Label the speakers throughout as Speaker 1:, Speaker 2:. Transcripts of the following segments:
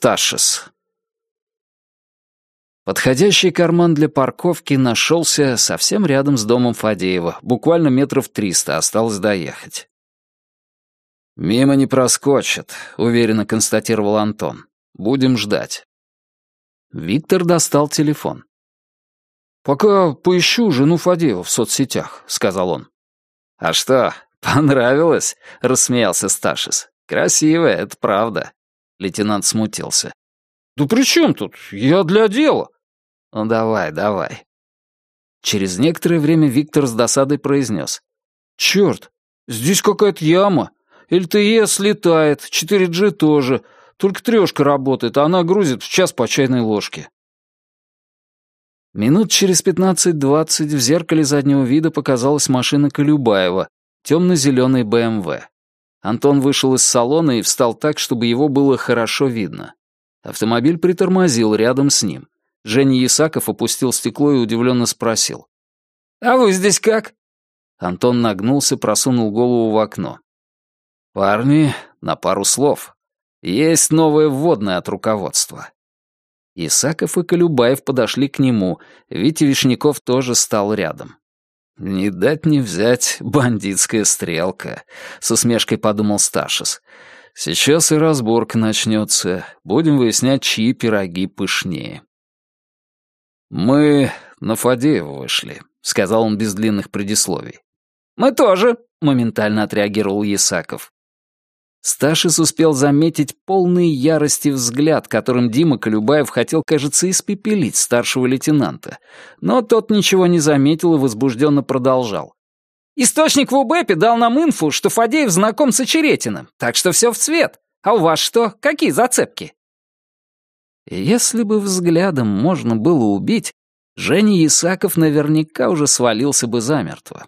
Speaker 1: Сташис. Подходящий карман для парковки нашелся совсем рядом с домом Фадеева, буквально метров триста осталось доехать. «Мимо не проскочит», — уверенно констатировал Антон. «Будем ждать». Виктор достал телефон. «Пока поищу жену Фадеева в соцсетях», — сказал он. «А что, понравилось?» — рассмеялся Сташис. «Красивая, это правда». Лейтенант смутился. «Да при чем тут? Я для дела». «Ну давай, давай». Через некоторое время Виктор с досадой произнес. «Черт, здесь какая-то яма. LTE слетает, 4G тоже. Только трешка работает, а она грузит в час по чайной ложке». Минут через пятнадцать-двадцать в зеркале заднего вида показалась машина Колюбаева, темно-зеленый БМВ. Антон вышел из салона и встал так, чтобы его было хорошо видно. Автомобиль притормозил рядом с ним. Женя Ясаков опустил стекло и удивленно спросил. «А вы здесь как?» Антон нагнулся, просунул голову в окно. «Парни, на пару слов. Есть новое вводное от руководства». Исаков и Колюбаев подошли к нему, Витя Вишняков тоже стал рядом. «Не дать не взять бандитская стрелка», — с усмешкой подумал Сташис. «Сейчас и разборка начнется. Будем выяснять, чьи пироги пышнее». «Мы на Фадеева вышли», — сказал он без длинных предисловий. «Мы тоже», — моментально отреагировал Есаков. Сташис успел заметить полный ярости взгляд, которым Дима Колюбаев хотел, кажется, испепелить старшего лейтенанта. Но тот ничего не заметил и возбужденно продолжал. «Источник в УБЭПе дал нам инфу, что Фадеев знаком с Очеретиным, так что все в цвет. А у вас что? Какие зацепки?» Если бы взглядом можно было убить, Женя Исаков наверняка уже свалился бы замертво.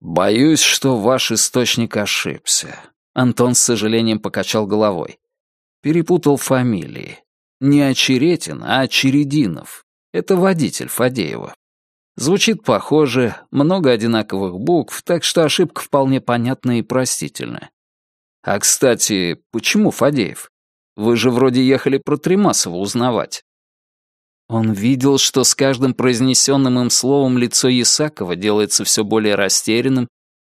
Speaker 1: «Боюсь, что ваш источник ошибся», Антон с сожалением покачал головой. Перепутал фамилии. Не Очеретин, а Очерединов. Это водитель Фадеева. Звучит похоже, много одинаковых букв, так что ошибка вполне понятная и простительная. А, кстати, почему Фадеев? Вы же вроде ехали про Тремасова узнавать. Он видел, что с каждым произнесенным им словом лицо Ясакова делается все более растерянным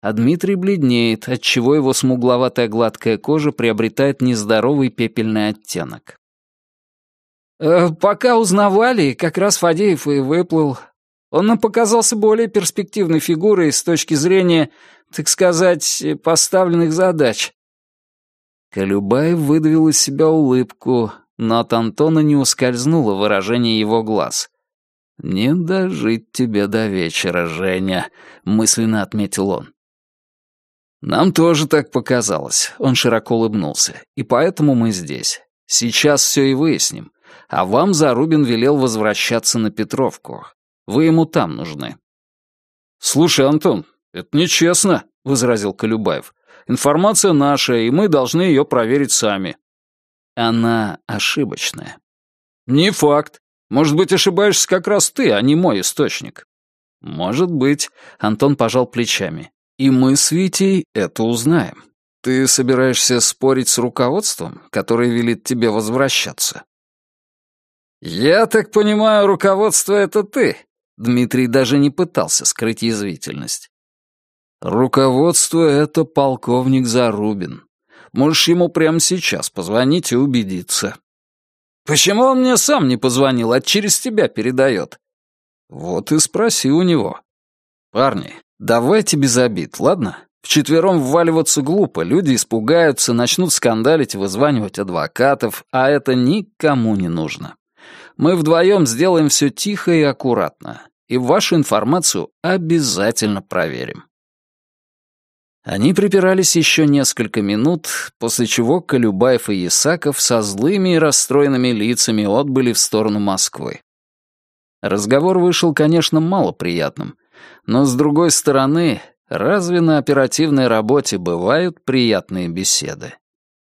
Speaker 1: а Дмитрий бледнеет, отчего его смугловатая гладкая кожа приобретает нездоровый пепельный оттенок. «Э, «Пока узнавали, как раз Фадеев и выплыл. Он нам показался более перспективной фигурой с точки зрения, так сказать, поставленных задач». Колюбаев выдавил из себя улыбку, но от Антона не ускользнуло выражение его глаз. «Не дожить тебе до вечера, Женя», — мысленно отметил он. «Нам тоже так показалось», — он широко улыбнулся. «И поэтому мы здесь. Сейчас все и выясним. А вам Зарубин велел возвращаться на Петровку. Вы ему там нужны». «Слушай, Антон, это нечестно», — возразил Колюбаев. «Информация наша, и мы должны ее проверить сами». «Она ошибочная». «Не факт. Может быть, ошибаешься как раз ты, а не мой источник». «Может быть», — Антон пожал плечами. И мы с Витей это узнаем. Ты собираешься спорить с руководством, которое велит тебе возвращаться? Я так понимаю, руководство — это ты. Дмитрий даже не пытался скрыть язвительность. Руководство — это полковник Зарубин. Можешь ему прямо сейчас позвонить и убедиться. Почему он мне сам не позвонил, а через тебя передает? Вот и спроси у него. Парни, Давайте без обид, ладно? Вчетвером вваливаться глупо, люди испугаются, начнут скандалить и вызванивать адвокатов, а это никому не нужно. Мы вдвоем сделаем все тихо и аккуратно, и вашу информацию обязательно проверим. Они припирались еще несколько минут, после чего Колюбаев и Ясаков со злыми и расстроенными лицами отбыли в сторону Москвы. Разговор вышел, конечно, малоприятным, но, с другой стороны, разве на оперативной работе бывают приятные беседы?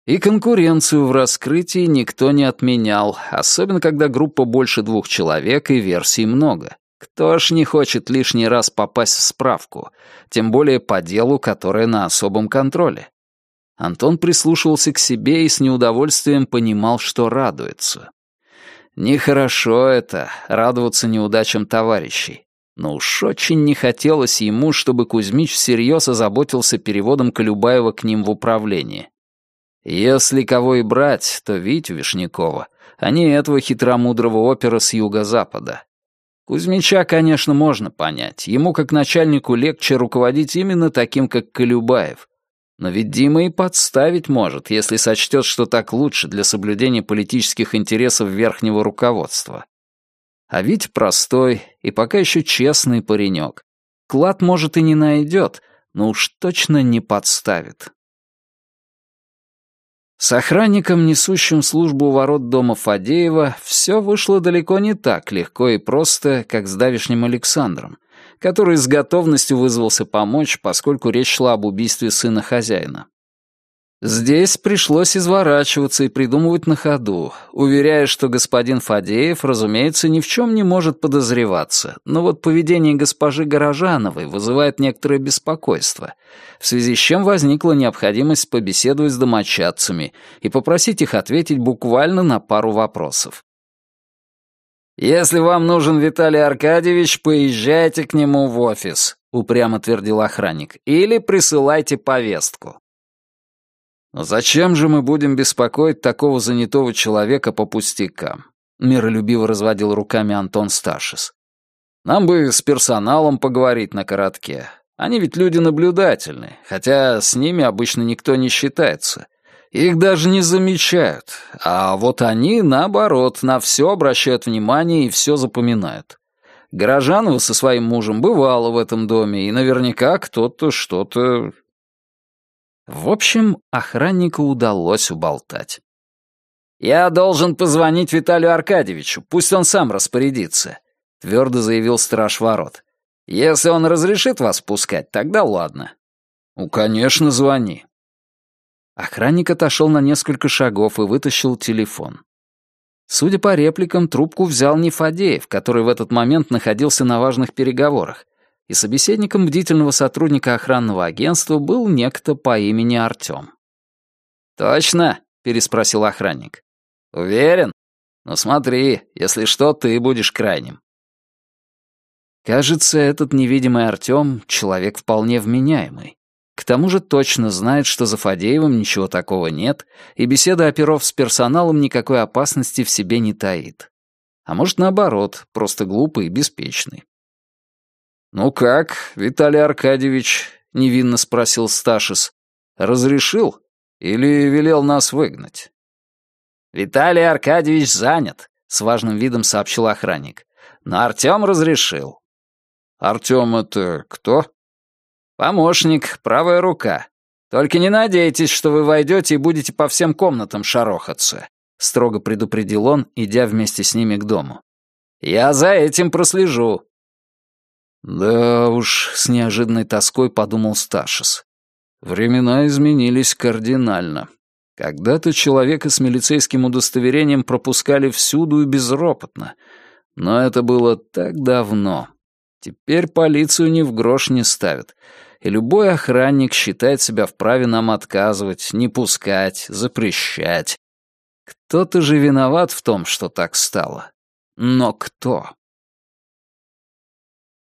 Speaker 1: И конкуренцию в раскрытии никто не отменял, особенно когда группа больше двух человек и версий много. Кто ж не хочет лишний раз попасть в справку, тем более по делу, которое на особом контроле? Антон прислушивался к себе и с неудовольствием понимал, что радуется. Нехорошо это — радоваться неудачам товарищей. Но уж очень не хотелось ему, чтобы Кузьмич всерьез озаботился переводом Колюбаева к ним в управление. Если кого и брать, то Витю Вишнякова, а не этого хитромудрого опера с юго-запада. Кузьмича, конечно, можно понять. Ему, как начальнику легче руководить именно таким, как Колюбаев. Но ведь Дима и подставить может, если сочтет, что так лучше для соблюдения политических интересов верхнего руководства. А ведь простой и пока еще честный паренек. Клад, может, и не найдет, но уж точно не подставит. С охранником, несущим службу у ворот дома Фадеева, все вышло далеко не так легко и просто, как с давишним Александром, который с готовностью вызвался помочь, поскольку речь шла об убийстве сына хозяина. Здесь пришлось изворачиваться и придумывать на ходу, уверяя, что господин Фадеев, разумеется, ни в чем не может подозреваться, но вот поведение госпожи Горожановой вызывает некоторое беспокойство, в связи с чем возникла необходимость побеседовать с домочадцами и попросить их ответить буквально на пару вопросов. «Если вам нужен Виталий Аркадьевич, поезжайте к нему в офис», — упрямо твердил охранник, «или присылайте повестку». «Но зачем же мы будем беспокоить такого занятого человека по пустякам?» — миролюбиво разводил руками Антон Сташис. «Нам бы с персоналом поговорить на коротке. Они ведь люди наблюдательные, хотя с ними обычно никто не считается. Их даже не замечают. А вот они, наоборот, на все обращают внимание и все запоминают. Горожанова со своим мужем бывало в этом доме, и наверняка кто-то что-то в общем, охраннику удалось уболтать. «Я должен позвонить Виталию Аркадьевичу, пусть он сам распорядится», — твердо заявил страж ворот. «Если он разрешит вас пускать, тогда ладно». «Ну, конечно, звони». Охранник отошел на несколько шагов и вытащил телефон. Судя по репликам, трубку взял не Фадеев, который в этот момент находился на важных переговорах, и собеседником бдительного сотрудника охранного агентства был некто по имени Артём. «Точно?» — переспросил охранник. «Уверен? Ну смотри, если что, ты будешь крайним». Кажется, этот невидимый Артём — человек вполне вменяемый. К тому же точно знает, что за Фадеевым ничего такого нет, и беседа оперов с персоналом никакой опасности в себе не таит. А может, наоборот, просто глупый и беспечный. «Ну как, Виталий Аркадьевич?» — невинно спросил Сташис. «Разрешил или велел нас выгнать?» «Виталий Аркадьевич занят», — с важным видом сообщил охранник. «Но Артем разрешил». «Артем это кто?» «Помощник, правая рука. Только не надейтесь, что вы войдете и будете по всем комнатам шарохаться», — строго предупредил он, идя вместе с ними к дому. «Я за этим прослежу. Да уж, с неожиданной тоской подумал Сташис. Времена изменились кардинально. Когда-то человека с милицейским удостоверением пропускали всюду и безропотно. Но это было так давно. Теперь полицию ни в грош не ставят. И любой охранник считает себя вправе нам отказывать, не пускать, запрещать. Кто-то же виноват в том, что так стало. Но кто?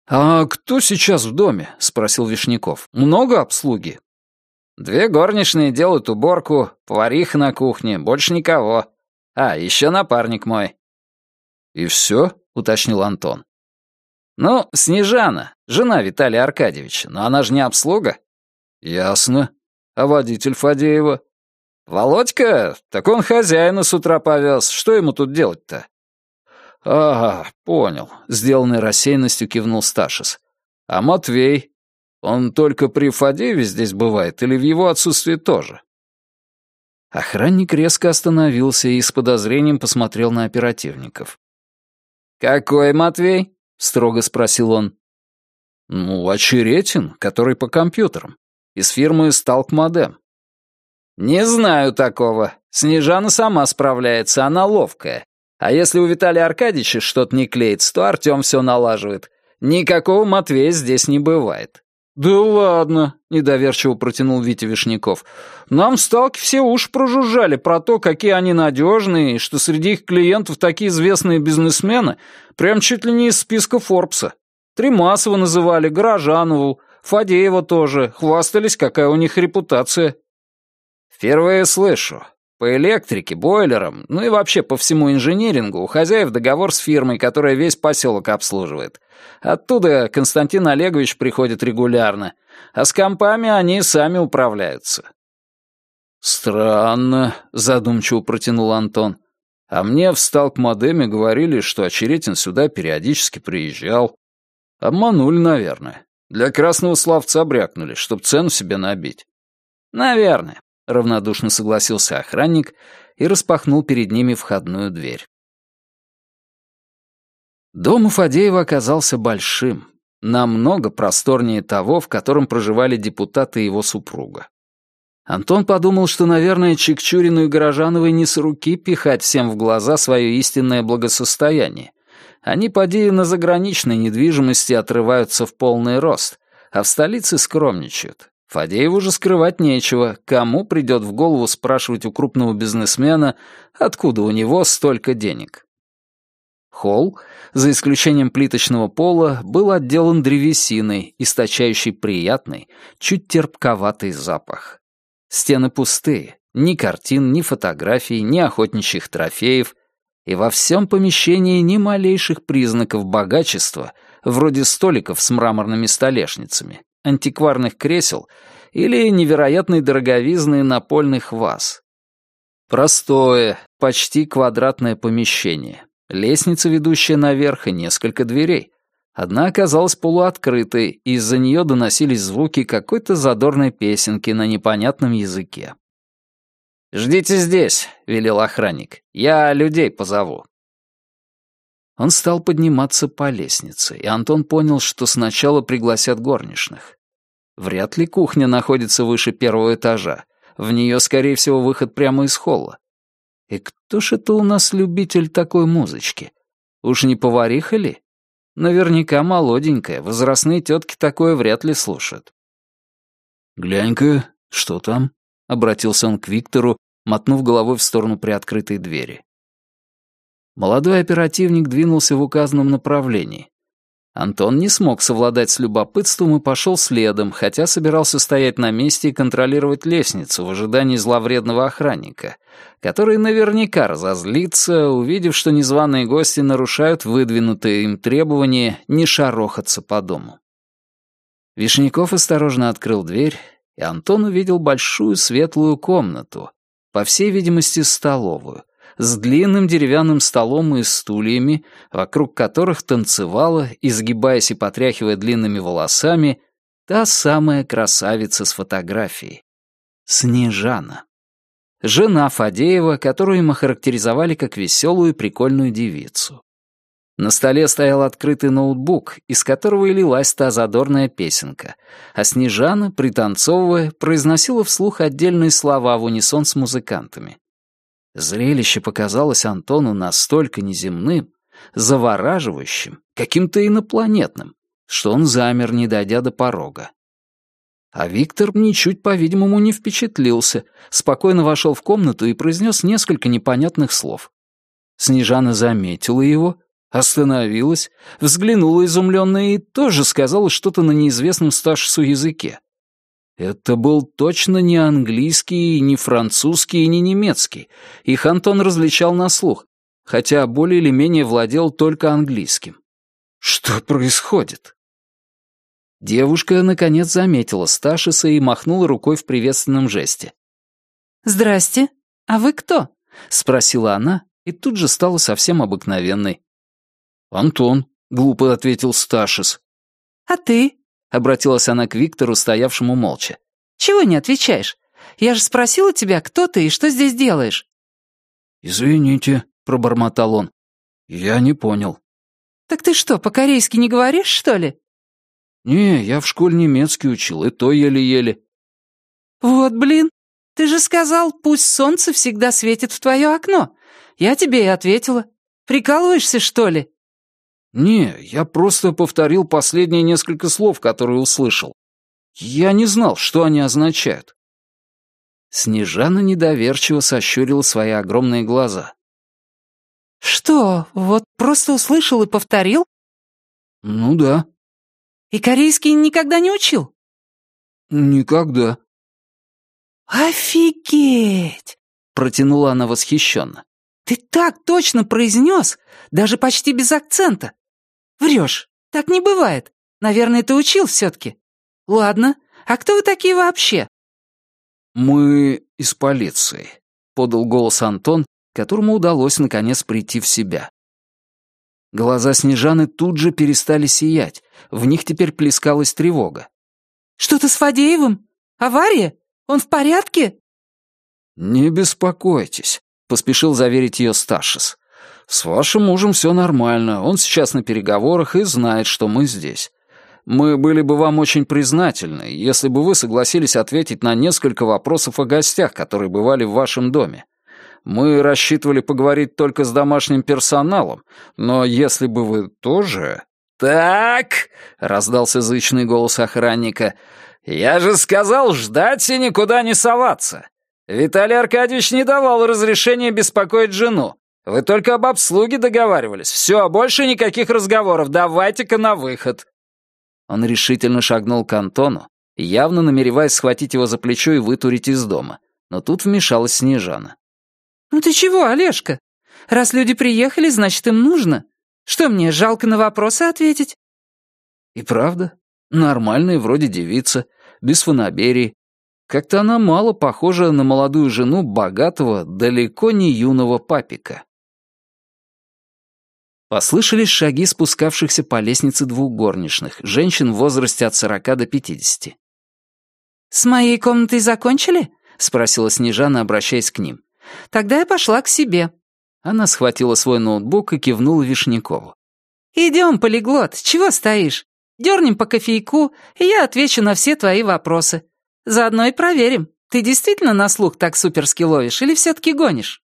Speaker 1: «А кто сейчас в доме?» — спросил Вишняков. «Много обслуги?» «Две горничные делают уборку, повариха на кухне, больше никого. А, еще напарник мой». «И все?» — уточнил Антон. «Ну, Снежана, жена Виталия Аркадьевича, но она же не обслуга». «Ясно. А водитель Фадеева?» «Володька? Так он хозяина с утра повез. Что ему тут делать-то?» «Ага, понял», — сделанной рассеянностью кивнул Сташис. «А Матвей? Он только при Фадееве здесь бывает или в его отсутствии тоже?» Охранник резко остановился и с подозрением посмотрел на оперативников. «Какой Матвей?» — строго спросил он. «Ну, Очеретин, который по компьютерам. Из фирмы «Сталкмодем». «Не знаю такого. Снежана сама справляется, она ловкая. А если у Виталия Аркадьевича что-то не клеится, то Артем все налаживает. Никакого Матвея здесь не бывает. «Да ладно», — недоверчиво протянул Витя Вишняков. «Нам в сталке все уши прожужжали про то, какие они надежные, и что среди их клиентов такие известные бизнесмены, прям чуть ли не из списка Форбса. Тримасова называли, Горожанову, Фадеева тоже, хвастались, какая у них репутация». «Впервые слышу. По электрике, бойлерам, ну и вообще по всему инжинирингу у хозяев договор с фирмой, которая весь поселок обслуживает. Оттуда Константин Олегович приходит регулярно, а с компами они сами управляются». «Странно», — задумчиво протянул Антон. «А мне в Сталк-модеме говорили, что Очеретин сюда периодически приезжал. Обманули, наверное. Для красного словца брякнули, чтоб цену себе набить». «Наверное. — равнодушно согласился охранник и распахнул перед ними входную дверь. Дом у Фадеева оказался большим, намного просторнее того, в котором проживали депутаты и его супруга. Антон подумал, что, наверное, Чикчурину и Горожановой не с руки пихать всем в глаза свое истинное благосостояние. Они, поди, на заграничной недвижимости отрываются в полный рост, а в столице скромничают. Фадееву же скрывать нечего, кому придет в голову спрашивать у крупного бизнесмена, откуда у него столько денег. Холл, за исключением плиточного пола, был отделан древесиной, источающей приятный, чуть терпковатый запах. Стены пустые, ни картин, ни фотографий, ни охотничьих трофеев, и во всем помещении ни малейших признаков богачества, вроде столиков с мраморными столешницами, антикварных кресел или невероятной дороговизны напольных ваз. Простое, почти квадратное помещение. Лестница, ведущая наверх, и несколько дверей. Одна оказалась полуоткрытой, и из-за нее доносились звуки какой-то задорной песенки на непонятном языке. «Ждите здесь», — велел охранник. «Я людей позову». Он стал подниматься по лестнице, и Антон понял, что сначала пригласят горничных. Вряд ли кухня находится выше первого этажа. В нее, скорее всего, выход прямо из холла. И кто ж это у нас любитель такой музычки? Уж не повариха ли? Наверняка молоденькая, возрастные тетки такое вряд ли слушают. «Глянь-ка, что там?» — обратился он к Виктору, мотнув головой в сторону приоткрытой двери. Молодой оперативник двинулся в указанном направлении. Антон не смог совладать с любопытством и пошел следом, хотя собирался стоять на месте и контролировать лестницу в ожидании зловредного охранника, который наверняка разозлится, увидев, что незваные гости нарушают выдвинутые им требования не шарохаться по дому. Вишняков осторожно открыл дверь, и Антон увидел большую светлую комнату, по всей видимости, столовую — с длинным деревянным столом и стульями, вокруг которых танцевала, изгибаясь и потряхивая длинными волосами, та самая красавица с фотографией. Снежана. Жена Фадеева, которую им охарактеризовали как веселую и прикольную девицу. На столе стоял открытый ноутбук, из которого и лилась та задорная песенка, а Снежана, пританцовывая, произносила вслух отдельные слова в унисон с музыкантами. Зрелище показалось Антону настолько неземным, завораживающим, каким-то инопланетным, что он замер, не дойдя до порога. А Виктор ничуть, по-видимому, не впечатлился, спокойно вошел в комнату и произнес несколько непонятных слов. Снежана заметила его, остановилась, взглянула изумленно и тоже сказала что-то на неизвестном Сташису языке. Это был точно не английский, не французский и не немецкий. Их Антон различал на слух, хотя более или менее владел только английским. Что происходит? Девушка, наконец, заметила Сташиса и махнула рукой в приветственном жесте.
Speaker 2: «Здрасте. А вы кто?»
Speaker 1: — спросила она и тут же стала совсем обыкновенной. «Антон», — глупо ответил Сташис.
Speaker 2: «А ты?»
Speaker 1: — обратилась она к Виктору, стоявшему молча.
Speaker 2: «Чего не отвечаешь? Я же спросила тебя, кто ты и что здесь делаешь?»
Speaker 1: «Извините», — пробормотал он. «Я не понял».
Speaker 2: «Так ты что, по-корейски не говоришь, что ли?»
Speaker 1: «Не, я в школе немецкий учил, и то еле-еле».
Speaker 2: «Вот блин, ты же сказал, пусть солнце всегда светит в твое окно. Я тебе и ответила. Прикалываешься, что ли?»
Speaker 1: «Не, я просто повторил последние несколько слов, которые услышал. Я не знал, что они означают». Снежана недоверчиво сощурила свои огромные глаза.
Speaker 2: «Что, вот просто услышал и повторил?»
Speaker 1: «Ну да».
Speaker 2: «И корейский никогда не учил?»
Speaker 1: «Никогда».
Speaker 2: «Офигеть!» — протянула она восхищенно. «Ты так точно произнес, даже почти без акцента. Врешь, так не бывает. Наверное, ты учил все-таки. Ладно, а кто вы такие вообще?»
Speaker 1: «Мы из полиции», — подал голос Антон, которому удалось наконец прийти в себя. Глаза Снежаны тут же перестали сиять, в них теперь плескалась тревога.
Speaker 2: «Что-то с Фадеевым? Авария? Он в порядке?»
Speaker 1: «Не беспокойтесь», — поспешил заверить ее Сташис. «С вашим мужем все нормально, он сейчас на переговорах и знает, что мы здесь. Мы были бы вам очень признательны, если бы вы согласились ответить на несколько вопросов о гостях, которые бывали в вашем доме. Мы рассчитывали поговорить только с домашним персоналом, но если бы вы тоже...» «Так!» — раздался зычный голос охранника. «Я же сказал ждать и никуда не соваться. Виталий Аркадьевич не давал разрешения беспокоить жену. Вы только об обслуге договаривались. Все, больше никаких разговоров. Давайте-ка на выход». Он решительно шагнул к Антону, явно намереваясь схватить его за плечо и вытурить из дома. Но тут вмешалась Снежана.
Speaker 2: «Ну ты чего, Олежка? Раз люди приехали, значит, им нужно. Что мне, жалко на вопросы ответить?»
Speaker 1: «И правда. Нормальная вроде девица, без фанаберии. Как-то она мало похожа на молодую жену богатого, далеко не юного папика». Послышались шаги спускавшихся по лестнице двух горничных, женщин в возрасте от сорока до пятидесяти.
Speaker 2: «С моей комнатой закончили?»
Speaker 1: — спросила Снежана, обращаясь к ним.
Speaker 2: «Тогда я пошла к себе».
Speaker 1: Она схватила свой ноутбук и кивнула Вишнякову.
Speaker 2: «Идем, полиглот, чего стоишь? Дернем по кофейку, и я отвечу на все твои вопросы. Заодно и проверим, ты действительно на слух так суперски ловишь или все-таки гонишь?»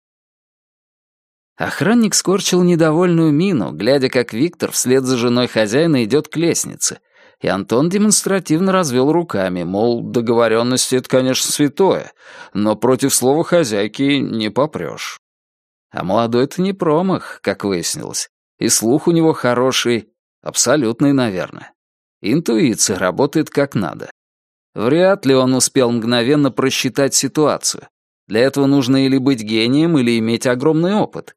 Speaker 1: Охранник скорчил недовольную мину, глядя, как Виктор вслед за женой хозяина идет к лестнице, и Антон демонстративно развел руками, мол, договоренности — это, конечно, святое, но против слова хозяйки не попрешь. А молодой-то не промах, как выяснилось, и слух у него хороший, абсолютный, наверное. Интуиция работает как надо. Вряд ли он успел мгновенно просчитать ситуацию. Для этого нужно или быть гением, или иметь огромный опыт.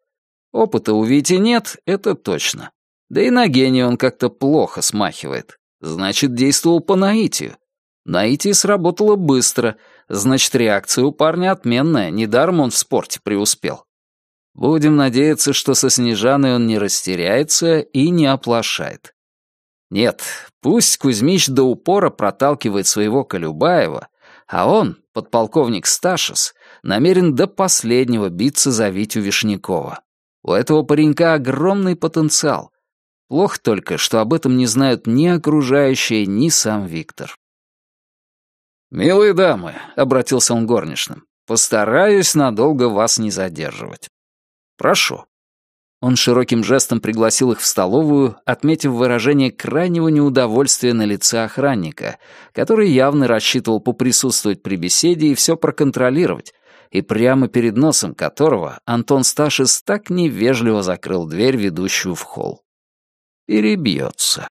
Speaker 1: Опыта у Вити нет, это точно. Да и на гения он как-то плохо смахивает. Значит, действовал по наитию. Наитие сработало быстро, значит, реакция у парня отменная, недаром он в спорте преуспел. Будем надеяться, что со Снежаной он не растеряется и не оплошает. Нет, пусть Кузьмич до упора проталкивает своего Колюбаева, а он, подполковник Сташис, намерен до последнего биться за Витю Вишнякова. У этого паренька огромный потенциал. Плохо только, что об этом не знают ни окружающие, ни сам Виктор. «Милые дамы», — обратился он горничным, — «постараюсь надолго вас не задерживать. Прошу». Он широким жестом пригласил их в столовую, отметив выражение крайнего неудовольствия на лице охранника, который явно рассчитывал поприсутствовать при беседе и все проконтролировать, и прямо перед носом которого Антон Сташис так невежливо закрыл дверь, ведущую в холл. Перебьется.